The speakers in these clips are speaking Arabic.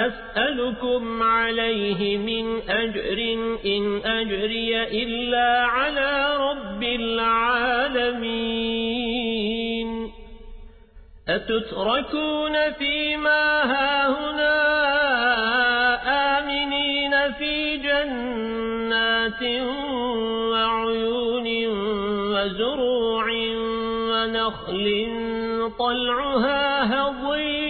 أسألكم عليه من أجر إن أجري إلا على رب العالمين. أتتركون فيما هاهنا آمنين في جنات وعيون وزروع ونخل طلعها هضيم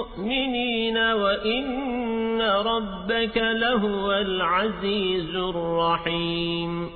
مؤمنين وإن ربك لهو العزيز الرحيم.